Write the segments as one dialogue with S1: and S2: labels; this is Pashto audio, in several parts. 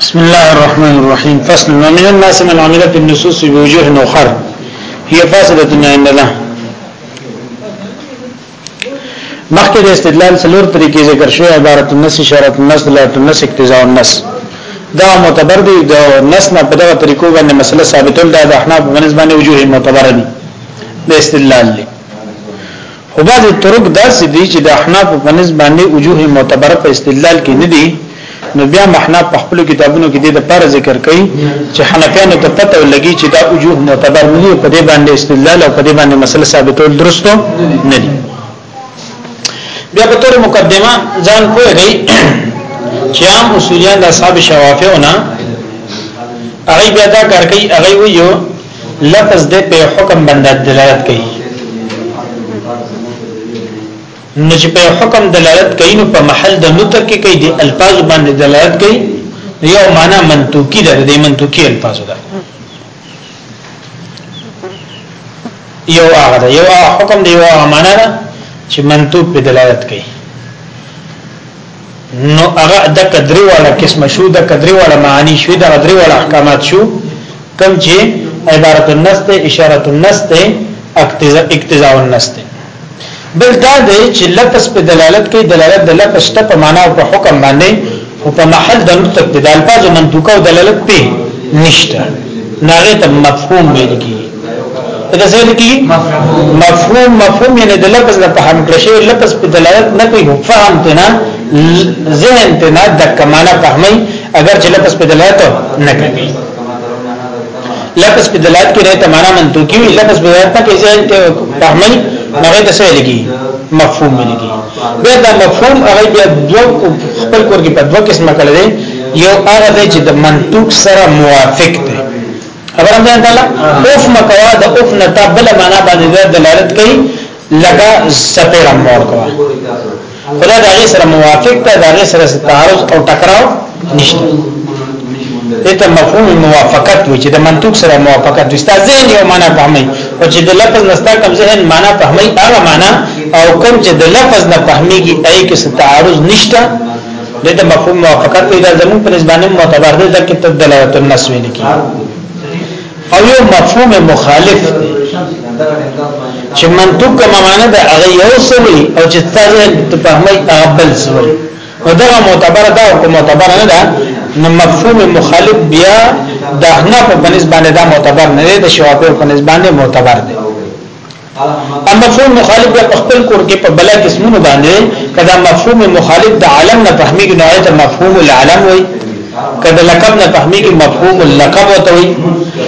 S1: بسم الله الرحمن الرحيم فصل ومن الناس من عمل بالنصوص بوجوه اخر هي فاصله عند الله مخکې د استدلال څلور طریقې ذکر شوی عبارت النص اشاره النص دلالت النص اقتضاء النص دا معتبر دي د نص نه په دغه طریقو باندې مسله ثابتول دا د احناف باندې وجوه معتبر دي د استدلال دي خو بعضې طرق داسې دي چې د احناف په نس باندې وجوه معتبره په استدلال کې نه دي نو بیا محناف په خپل کتابونو کې د لپاره ذکر کوي چې حنفیانو ته پته ولګي چې دا وجوه معتبر نه دي په دې باندې استدلال او په دې باندې مسله ثابتول درستو نه دي بیا په تور مقدمه ځان کوی دی چې عام اصولیان د اصحاب شوافیونه هغه بیا دا کار کوي هغه ویو لفظ دې په حکم باندې دلالت کوي نو چې په حکم دلالت کوي نو په محل د نطق کې کوي د الفاظ باندې دلالت کوي یو معنا منطوقي ده د منطوقي الفاظ ده یو هغه ده یو حکم دی یو معنا ده چې منطوق په دلالت کوي نو هغه د کدري والا قسم شو د کدري والا معنی شو د کدري والا احکامات شو کم چې عبارت النص ته اشاره النص ته اقتضاء النص ته بل دا دی چې لفظ په دلالت کوي دلالت د لفظ ته په معنا او په حکم باندې او په محل د نطق د الفاظ منطوقه او دلالت په نشته ناغه ته مفهوم ویل کیږي دا څه دي مفهوم مفهوم یعنی د لفظ نه فهم کړی شی لفظ په دلالت نه کوي فهم ته نه ذهن ته نه د کمانه فهمي اگر چې لفظ په دلالت نه کوي لفظ په دلالت کې رته معنا منطقي وي لفظ په دلالت نه کوي ذهن ته فهمي هغه د څه لګي مفهوم لګي بیا دا مفهوم هغه بیا دوه خپل کور کې په دوه قسمه کړل یو هغه چې د منطق سره موافق دی خبرم ځان تعالی اوف مکوا د اوف نه تا بل معنا باندې دلالت کوي لکه سپیر مور کوا خدا د هغه سره موافق ده د هغه سره تعارض او ټکراو نشته دته مفهوم موافقت و چې د منطق سره موافقت د استاد ذهن یو معنا فهمي او چې د لفظ نستا کم ذهن معنا فهمي هغه معنا او کوم چې د لفظ نه فهميږي اې کې تعارض نشته دې ته مفهوم موافقت وي دا زموږ په نسبت معتبر دی ځکه ته دلالت النص ویل کی او یو مفهوم مخالف دی چې منطق کومه معنی ده هغه یو سوي او چې تاسو ته فهمي هغه بل سوي نو دا معتبر ده او کوم معتبر نه ده نو مفهوم مخالف بیا د احناف په نسبت باندې دا معتبر نه دی د شوافی په نسبت باندې معتبر دی اما مفهوم مخالف بیا په خپل کور کې په بل قسمونو باندې کدا مفهوم مخالف د عالم نه فهمي کې نو ته مفهوم العالم وي کدا لقب نه فهمي کې مفهوم اللقب وته وي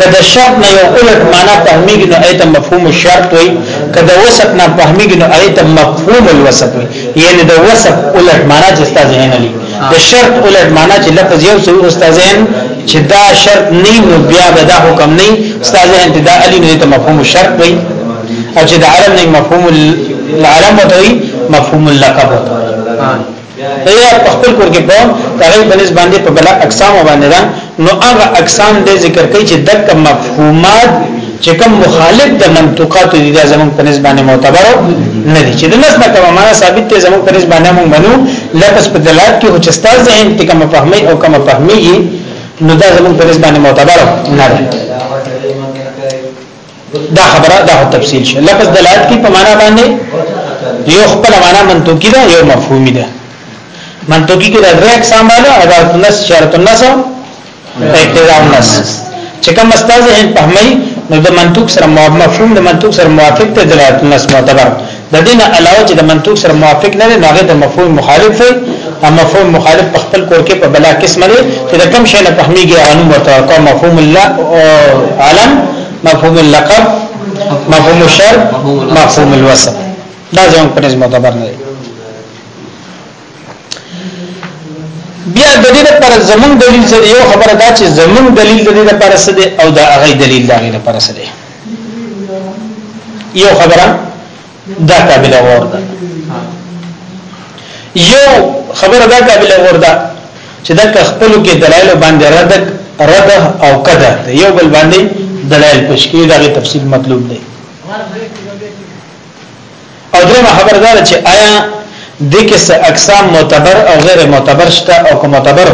S1: کدا شرط نه یو الټ معنا فهمي کې نو ته مفهوم الشرط وي کدا وسط نه فهمي کې نو ته مفهوم الوسط وي یعنی د وصف الټ معنا چې استاد نه لري د شرط الټ معنا چې لفظ یو څو استاد چې دا شرط نه نو بیا به دا حکم نه استاد ان دا علی نه ته مفهوم شرط وي او چې د عالم نه مفهوم العالم وتوي مفهوم اللقب وتوي یا په خپل کور کې په هغه بنس باندې په بل اقسام باندې نو هغه اقسام دې ذکر کوي چې دک مفهومات چې کوم مخالف د منطقات دي دا زموږ په نسبت باندې معتبر نه دي چې د نس نه کومه معنا ثابت دي زموږ په نسبت باندې موږ منو لپس په دلالت کې چې ستاسو ذهن ته کومه فهمي او کومه فهمي نو دا زموږ په نسبت باندې معتبر نه دي دا خبره دا تفصیل شي لپس دلالت کې په معنا باندې یو خپل معنا منطقي ده یو مفهومي ده منطقي کې د درې اقسام باندې عبارت النص شرط النص احترام نس چې کوم استاد یې فهمي نو د منطوق سره مفهوم د منطوق سره موافق ته دلالت نس معتبر د دین علاوه چې د منطوق سره موافق نه نه هغه د مفهوم مخالف دی او مفهوم مخالف په خپل کور کې په بلا قسم لري چې د کم شي نه فهميږي او نو ورته کوم مفهوم الله علم مفهوم اللقب مفهوم الشر مفهوم الوصف دا ځان په نسبت معتبر نه دی بیا د دې لپاره زمون دلیل سره یو خبره دا چې زمون دلیل د دې لپاره څه دی او دا هغه دلیل دا غي لپاره څه دی یو خبره دا قابل غور ده یو خبره دا قابل غور ده چې دا خپل کې دلایل باندې رد رد او قدر یو بل باندې دلایل پښکې دا غي تفصیل مطلوب دی او درېمه خبره دا چې آیا د کې څه اقسام معتبر او غیر معتبر شته او کوم معتبر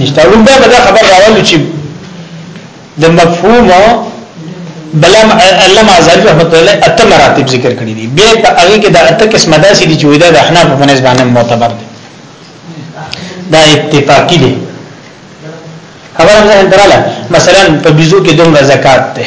S1: نشته ولومبه دا خبر راوړل چې د مفهوم بلم علم ازلی رحمت الله اته مراتب ذکر کړی دي به په هغه کې دا اته قسمه داسې دي چې وېدا د احناف په نسبت باندې معتبر دي دا اتفاقی دي خبره هم ځان دراله مثلا په بيزو کې دومره زکات ده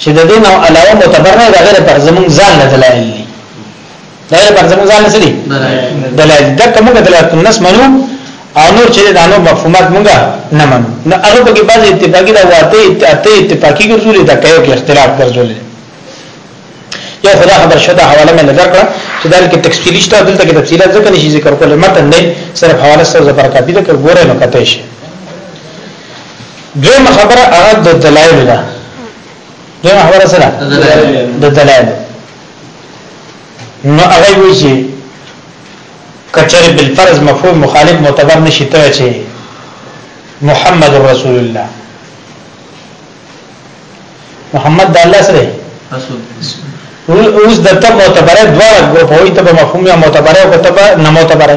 S1: چې د دې نو علاوه معتبر نه دا غیر پر زمون ځان نه دلایل دي دا غیر پر زمون ځان نه دي دلایل دا کوم دلایل نس منو او نور چې دا نو مفهومات مونږه نه منو نو هغه په کې بعض اتفاقی دا واته اته اتفاقی ګرځولې دا کوي کې اختلاف ګرځولې یا خدا خبر شته حواله مې نظر کړ چې دا کې تکسفیلی شته دلته کې تفصیلات ځکه نشي ذکر کول متن نه صرف حواله سره ذکر کاپی ده ګوره نو کته شي دویمه خبره هغه د دلایل ده دویمه خبره سره د دلایل نو هغه وی چې کچره بل فرض مفهوم مخالف معتبر نشي ته چې محمد رسول الله محمد د الله سره رسول اوس د ته معتبره دواړه ګروپ وي ته مفهوم یا معتبره او ته نه معتبره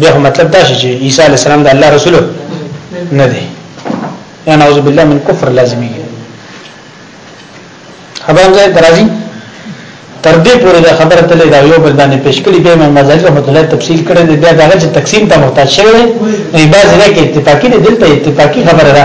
S1: بیا مطلب دا شي چې عیسی علی السلام د الله رسول نه دی یا نعوذ بالله من کفر لازمي خبر ځای درازي تر دې پورې دا خبره تلې دا یو بل باندې پیش کړي به امام غزالی رحمۃ اللہ تفصیل کړي دی بیا دا چې تقسیم ته محتاج شوی نه بعض نه کې اتفاقی دی دلته اتفاقی خبره ده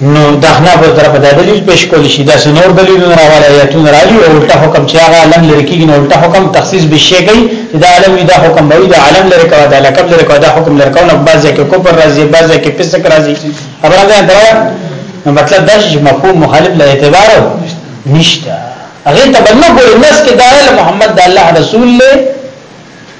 S1: نو دا خنا په طرف دا دلیل پیش کول شي دا سنور دلیل نه راوړی آیاتونه راځي او الټا حکم چې هغه علم لري کیږي نو الټا حکم تخصیص به شي کوي دا علم دا حکم به دا علم لري کوي دا لقب لري کوي دا حکم لري کوي نو بعضی کې کوپر راځي بعضی کې پسک راځي خبره ده دا نو مطلب دا چې مفهوم مخالف له اعتبار نشته هغه ته بنو ګور نس کې دا محمد د الله رسول له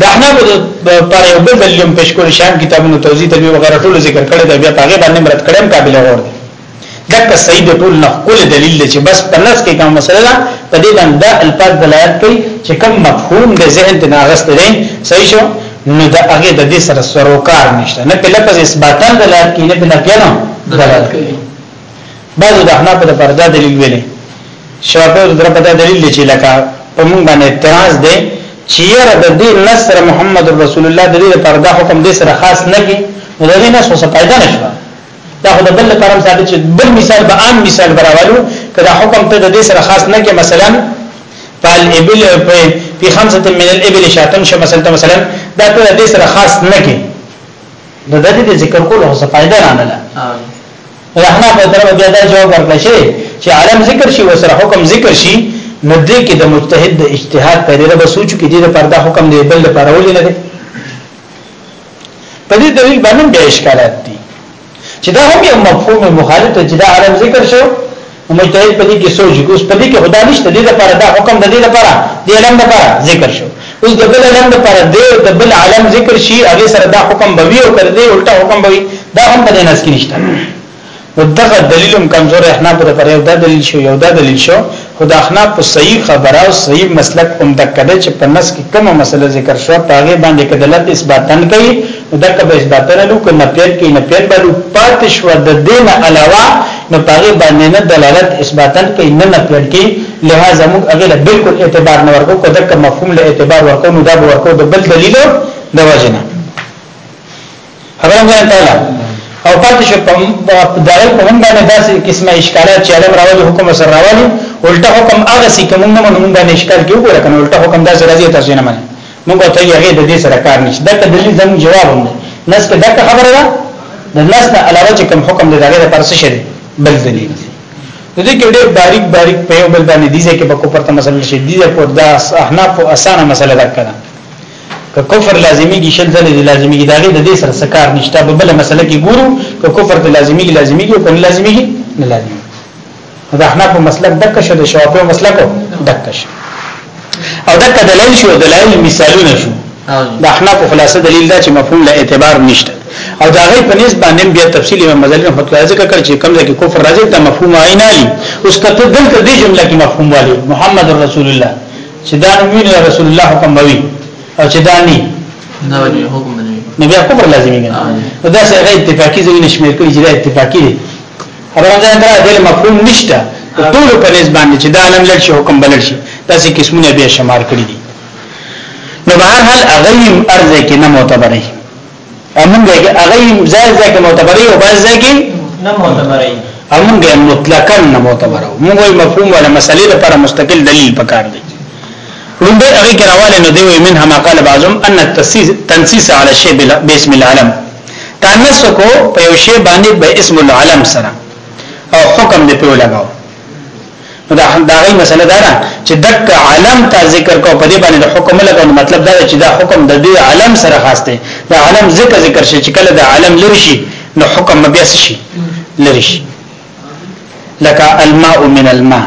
S1: د احناف پر یو بل دلیل هم پیش کول شان کتابونو توضیح تبي وغیرہ ټول ذکر کړی دی بیا هغه باندې مراد کړم قابل غور دی دغه صحیح د ټول نه کول دلیل دی چې بس په نس کې کوم مسله ده په دې باندې د الفاظ دلالت کوي چې کوم مفهوم د ذهن ته ناغست دی صحیح شو نو د هغه د دې سره سروکار نشته نه په لفظ اثباتن دلالت کوي نه په نفي نه دلالت کوي بعضو د احناف د پر دا دلیل ویلې شوافی د پر دا دلیل دی چې لکه په مونږ باندې اعتراض دی چې یره د دې نصر محمد رسول الله د دې پر دا حکم دې سره خاص نه کی نو د دې نصر څه پیدا نشو دا خو د بل لپاره ثابت چې بل مثال به عام مثال براولو کدا حکم ته د دې سره خاص نه کی مثلا فال ابل په خمسه من الابل شاتن شه مثلا مثلا دا ته د دې سره خاص نه کی د دې ذکر کول هو څه پیدا نه نه د احناف له طرفه بیا دا جواب ورکړل شي چې عالم ذکر شي وسره حکم ذکر شي نو دې کې د مجتهد د اجتهاد په اړه به سوچو کې دې پر دا حکم دی بل پر اول نه دی په دې دلیل باندې به اشکالات دي چې دا هم یو مفهوم مخالف چې دا عالم ذکر شو نو مجتهد په دې کې سوچ کوي اوس په دې کې خدا نشته دې لپاره دا حکم د دې لپاره دې علم لپاره ذکر شو اوس د بل علم لپاره دې د بل علم ذکر شي هغه سره دا حکم بوي او کړ دې الټا حکم بوي دا هم په دې نس کې نشته نو دغه دلیل هم کمزور احنا په لپاره یو دا دلیل شو یو دا دلیل شو خدا احنا په صحیح خبره او صحیح مسلک هم دکړه چې په نس کې کومه مسله ذکر شو په هغه باندې کدلت اثباتن کوي نو دا که بحث باطنه لو که نفیت کې نفیت بالو پاتې شو د دین علاوه نو پاغه باندې نه دلالت اثباتن کې نه نفیت کې لہذا موږ هغه له بالکل اعتبار نه ورکو کو دغه مفهوم له اعتبار ورکو نو دا ورکو د بل دلیل د وجنه خبره ده تعالی او پاتې شو په دغه په هم باندې داسې قسمه اشکالات چې علم راوړي حکم سره راوړي الټه حکم هغه سي کوم نه مونږ باندې اشکال کې وګورئ کنه الټه حکم داسې راځي تاسو نه منئ موږ ته یې هغه د دې سره کار نشته دا دلیل زموږ جواب هم دی نس کې دا خبره ده د نس نه علاوه چې کوم حکم دی دا غیر پر څه شي بل دلیل دی د دې کې ډېر باریک باریک په یو بل باندې دي چې په کوپر ته مسله شي دي په داس احناف او اسانه مسله ده کړه که کفر لازمی کی شل ځلې لازمی کی داغه د دې سره سکار نشته په بل مسله کې ګورو که کفر ته لازمی کی لازمی کی او کنه لازمی کی نه لازمی د احناف مسلک دک شو د شوافی مسلک دک شو او دک دلیل شو دلایل مثالونه شو د احناف خلاصه دلیل دا چې مفهوم له اعتبار نشته او دا غي په نسبت باندې بیا تفصیلی مزل نه فتوا ذکر کړ چې کوم ځکه کفر راځي دا مفهوم عین علی اوس کته دلته دې جمله کې مفهوم والی محمد رسول الله چې دا نومین رسول الله حکم وی او چې دا ني
S2: نو حکم نه
S1: نو بیا کفر لازمي نه دا سره اتفاقی ځینې شمیر کړی چې دا اتفاقی دی خبره ده دا د مفهوم نشته ټول په نس باندې چې دا علم لړ شي حکم بلل شي داسې قسمونه به شمار کړی دي نو به هر حال اغیم ارز کې نه معتبرې امونږه اغیم ځای ځای کې معتبرې او باز ځای کې
S3: نه معتبرې
S1: امونږه مطلقاً نه معتبرو موږ مفهوم ولا مسلې لپاره مستقل دلیل پکار دی لومبه هغه کې راواله نو دی وی من هم قال بعضهم ان التنسيس على الشيء باسم العلم تانس کو په یو شی باندې به اسم العلم سره او حکم دې په لګاو دا دا غي مسله دا ده چې دک علم ته ذکر کو په دې باندې د حکم لګاو مطلب دا چې دا حکم د دې علم سره خاص دی دا علم ذکر ذکر شي چې کله دا علم لری شي نو حکم بیا شي لری شي لکه الماء من الماء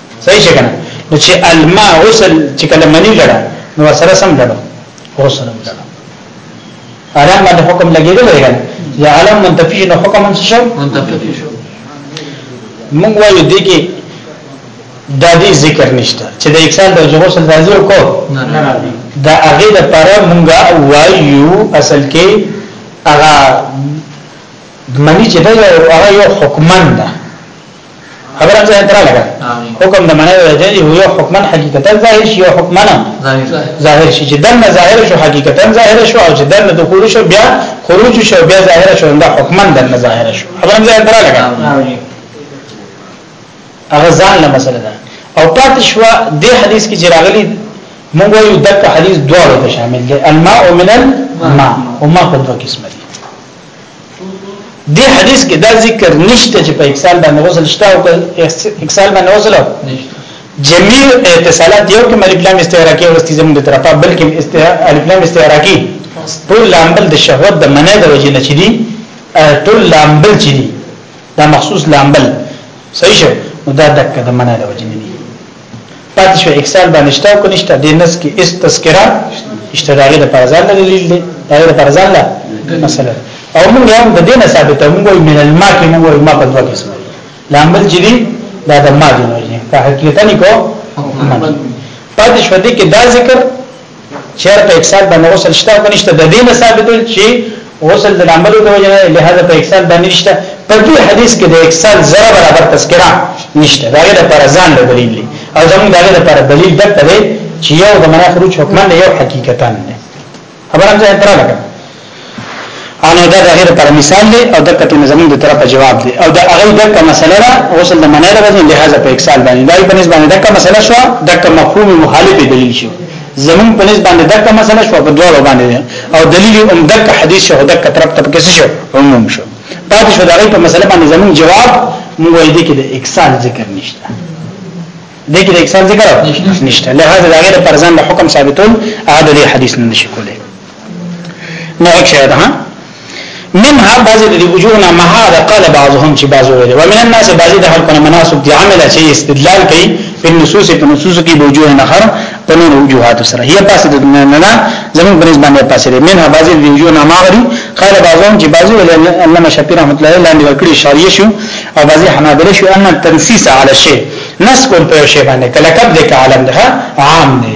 S1: صحیح څنګه نو چې الماء غسل چې کله منی لړه نو سره سم لړه غسل هم لړه علم باندې حکم لګیدل دی کنه یا علم منتفی نو حکم هم شو
S2: منتفی شو
S1: موږ وایو دی کې د دې ذکر نشته چې د اکسال د غسل راځي او کو
S2: نه راځي
S1: دا هغه د پاره موږ وایو اصل کې هغه منی چې دا یو هغه یو حکمن ده خبره ته تر لګا حکم د معنی راځي یو حکما حقیقتا ظاهر شي او حکما
S2: ظاهر
S1: شي چې دنه ظاهر شو حقیقتا ظاهر شو او چې دنه دخول شو بیا خروج شو بیا ظاهر شو دا حکما دنه ظاهر شو خبره ته تر لګا هغه ځان له مسله ده او پات شو د حدیث کې جراغلی موږ یو دغه حدیث دواړو ته شامل دي الماء من الماء او ما په دوه قسمه دی حدیث کې دا ذکر نشته چې په اکسال باندې غسل شته او اکسال باندې غسل
S2: نشته
S1: جميع اتصالات یو کې الف لام استعراقي او استزام د طرفه بلکې الف لام استعراقي ټول لامبل د شهوت د منع د وجې نه چدي ټول لامبل چدي دا مخصوص لامبل صحیح شه دا دک د منع د وجې نه پاتې شو اکسال باندې شته او کنيشته د نس کې اس تذکرہ اشتداري د فرزان له دلیل دی دا د فرزان له مثلا او موږ هم د دینه ثابت موږ من الماء کې موږ ما په دوه قسم لامل چې دی دا د ما دی نه په حقیقت نه کو پاتې شو دې کې دا ذکر چیر په اکسال باندې غسل شته او نشته د دې نه ثابتول چې غسل د عمل د وجه نه لهدا په اکسال باندې نشته په دې حدیث کې د اکسال زره برابر تذکرہ نشته دا د پر ځان له دلیل دی او زموږ دا د پر دلیل دته دی چې یو د منافروج حکمان یو حقیقتا نه خبره هم ځای تر لګا او نو دا د غیر پر مثال دی او د کته نظمون د طرفه جواب دی او دا هغه دغه مسله ده غسل د منای راځي لہذا په اکسال باندې دا په نسبت دغه مسله شو دغه مفهوم مخالف دلیل شو زمون په نسبت باندې دغه مسله شو په دوه باندې او دلیل هم دغه حدیث شو دغه طرف ته کې شو عموم شو پاتې شو دغه په مسله باندې زمون جواب موږ یې دې کې د اکسال ذکر نشته دې کې د اکسال ذکر نشته لہذا دا غیر پر ځان د حکم ثابتون عادت حدیث نه شي کولای نو اکشره ده منها بعضی د وجوهنا مها ده قال بعضهم چې بعضو ویل ومن الناس بعضی د خلکو مناسب دي عمل چې استدلال کوي په نصوص په نصوص کې وجوه نخر په نور وجوهات سره هي پاسه د نه نه زمون په نسبت پاسه ده منها بعضی د وجوهنا ما غري قال بعضهم چې بعضو ویل انما شفیع رحمت الله لاندې ورکړي شاریه شو او بعضی حنابلة شو ان التنسيس على شيء نسكن په شی باندې کله کب د عالم ده عام نه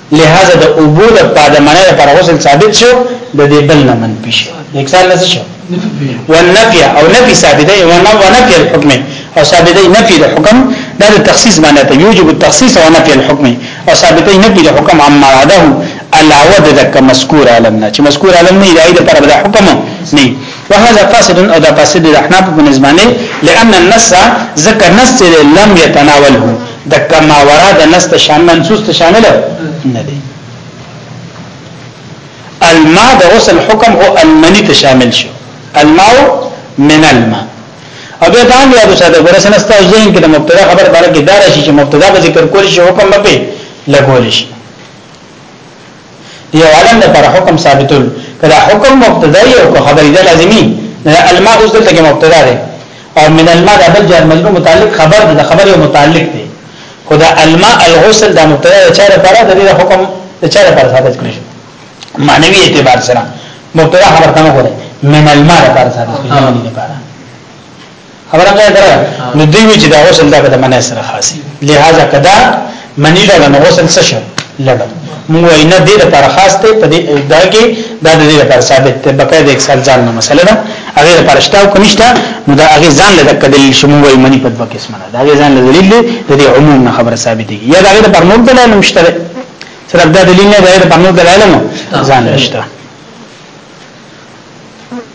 S1: لهذا د اوبو د پادمنه پر غسل ثابت شو د دې بل نه منفي شو اکثر نه شو والنفي او نفي ثابته او نه ونفي الحكم او ثابته نفي د حکم دا د تخصیص معنی ته یوجب التخصیص او نفي الحكم او ثابته نفي د حکم عما عده علاوه د دک مذکور عالم نه چې مذکور عالم نه دی د پر د حکم نه وهذا فاسد او دا فاسد د احناف په نسبانه لئن النص ذکر نص لم يتناوله د کما ورا د نست شان منصوص ته شامل نه دی الماء د غسل حکم هو المنی ته شامل شو الماء من الماء او بیا دا یاد ساته ګره سنستا ځین کې د مبتدا خبر باندې دار شي چې مبتدا به ذکر کول شي حکم به لګول شي یو عالم لپاره حکم ثابتول کله حکم مبتدا او که خبر ده لازمی الماء اوس دلته کې مبتدا ده او من الماء د بل جار مجرور متعلق خبر ده خبر یو متعلق ده خدا الماء الغسل د مبتدا د چاره لپاره د دې حکم د چاره لپاره ثابت کړی معنوي اعتبار سره مبتدا خبر ته نه کوله من الماء لپاره ثابت کړی معنی لپاره خبره مې درا نو دوی وی چې دا غسل دا کده منه سره خاصي لہذا کدا منی لړ نو غسل څه شو لړ موږ نه دې لپاره خاص ته په دې دا کې دا دې لپاره ثابت ته بقای د 1 سال ځان نه مسله ده هغه لپاره شته او کنيشته نو دا هغه ځان له کدل شمو وي منی په دوه قسمه ده هغه ځان له دلیل د دې عموم نه خبره ثابت دي یا دا هغه لپاره نور دلایل مشته صرف دا دلیل نه دا هغه لپاره نور دلایل نه ځان نشته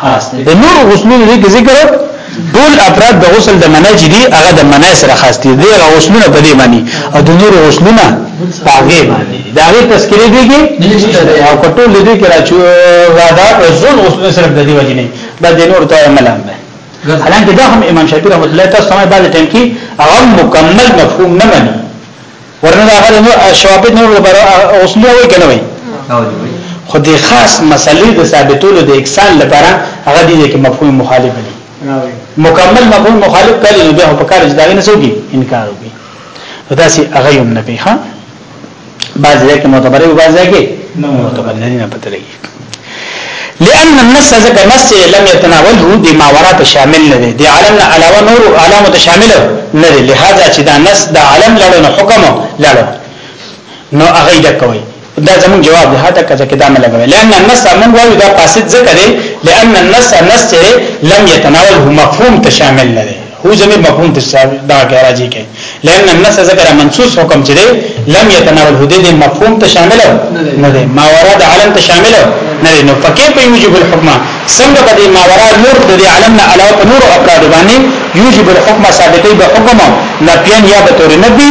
S1: خاص دی د نور غسلونو دې کې ذکر ټول افراد د غسل د منع چې دي هغه د منع سره خاص دي دغه غسلونه په دې باندې او د نور غسلونه په هغه باندې دا غي تذکرې دیږي او کټول دې کې راچو غاډا زون غسل صرف د دې وجې نه دا د نور ته ملام ده حالانکه دا هم امام شافعي رحمه الله تاسو سمای بعد ټیم کې هغه مکمل مفهوم نه مني ورنه دا غره نو شوابد نور لپاره اوس نه وای کنه وای خو د خاص مسلې د ثابتولو د اکسان لپاره هغه دي چې مفهوم مخالف دي مکمل مفهوم مخالف کړي نو بیا په کار چې دا نه سوګي انکار وکړي دا سي هغه یو نه کوي ها بعض ځای کې معتبره او بعض ځای کې نه معتبره نه پته لګي لأن النص ذکر نص لم يتناوله دي ما ورات شامل نه دي دي علم نه علاوه نور علامه شامل نه دي لهذا چې دا نص دا علم لړو نه حکم لړو نو هغه دا کوي دا زمون جواب ده هدا کزه کې دا نه لګوي لأن النص من وایو دا فاسد ذکر لأن النص نص لم يتناوله مفهوم تشامل نه دي هو ضمیر مفهوم ته دا کې راځي کې لئن النص ذکر منصوص حکم چې دی لم يتناول هدي د مفهوم ته شامل نه دی ما ورد علم ته شامل نه دی نو فکیف یوجب الحکم څنګه به ما ورد نور د علم نه علاوه نور افراد باندې یوجب الحکم ثابتې به حکم نه پیان یا به تور نبی